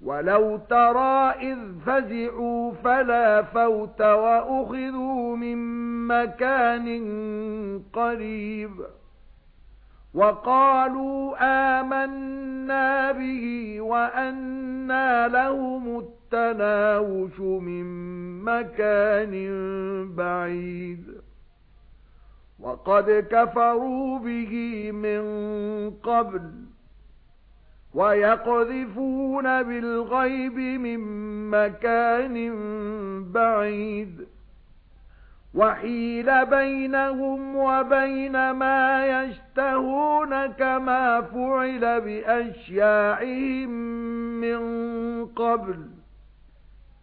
وَلَوْ تَرَى إِذْ فَزِعُوا فَلَا فَوْتَ وَأُخِذُوا مِنْ مَكَانٍ قَرِيبٍ وَقَالُوا آمَنَّا بِهِ وَأَنَّى لَهُمُ التَّنَاوُشُ مِنْ مَكَانٍ بَعِيدٍ وَقَدْ كَفَرُوا بِهِ مِنْ قَبْلُ وَيَقْذِفُونَ بِالْغَيْبِ مِنْ مَكَانٍ بَعِيدٍ. وَحِيلَ بَيْنَهُمْ وَبَيْنَ مَا يَشْتَهُونَ كَمَا فُعِلَ بِأَشْيَاعِهِمْ مِنْ قَبْلُ.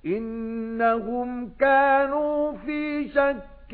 إِنَّهُمْ كَانُوا فِي شَكٍّ